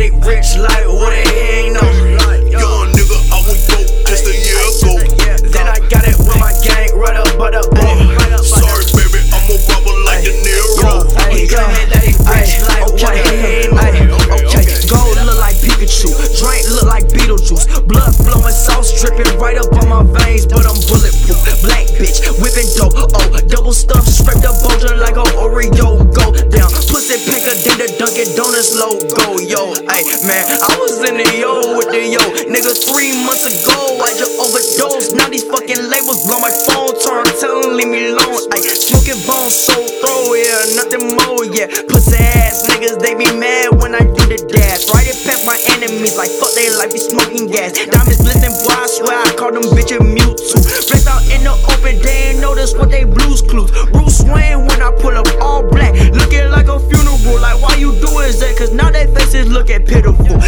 Got it rich like what it ain't no. Young nigga, I went broke just a year ago. Then I got it with my gang right up by the boat. Sorry, baby, I'm a bubble like the Nero. He claiming that rich like what it ain't no. Gold look like Pikachu, drink look like Beetlejuice, blood flowing, sauce dripping right up on my veins, but I'm bulletproof. Black bitch, whipping dope, oh, double stuff, strapped up than the Dunkin' Donuts logo, yo. Ay, man, I was in the yo with the yo. Nigga, three months ago, I just overdosed. Now these fucking labels blow my phone, turn, tell them leave me alone. Ay, smoking bones, so throw, yeah, nothing more, yeah. Pussy ass niggas, they be mad when I do the dash. Right it past my enemies, like fuck they life be smoking gas. Diamonds glistening, boy, I swear I call them bitches Mewtwo. Blessed out in the open, they ain't notice what they Blue's Clues. Pitiful.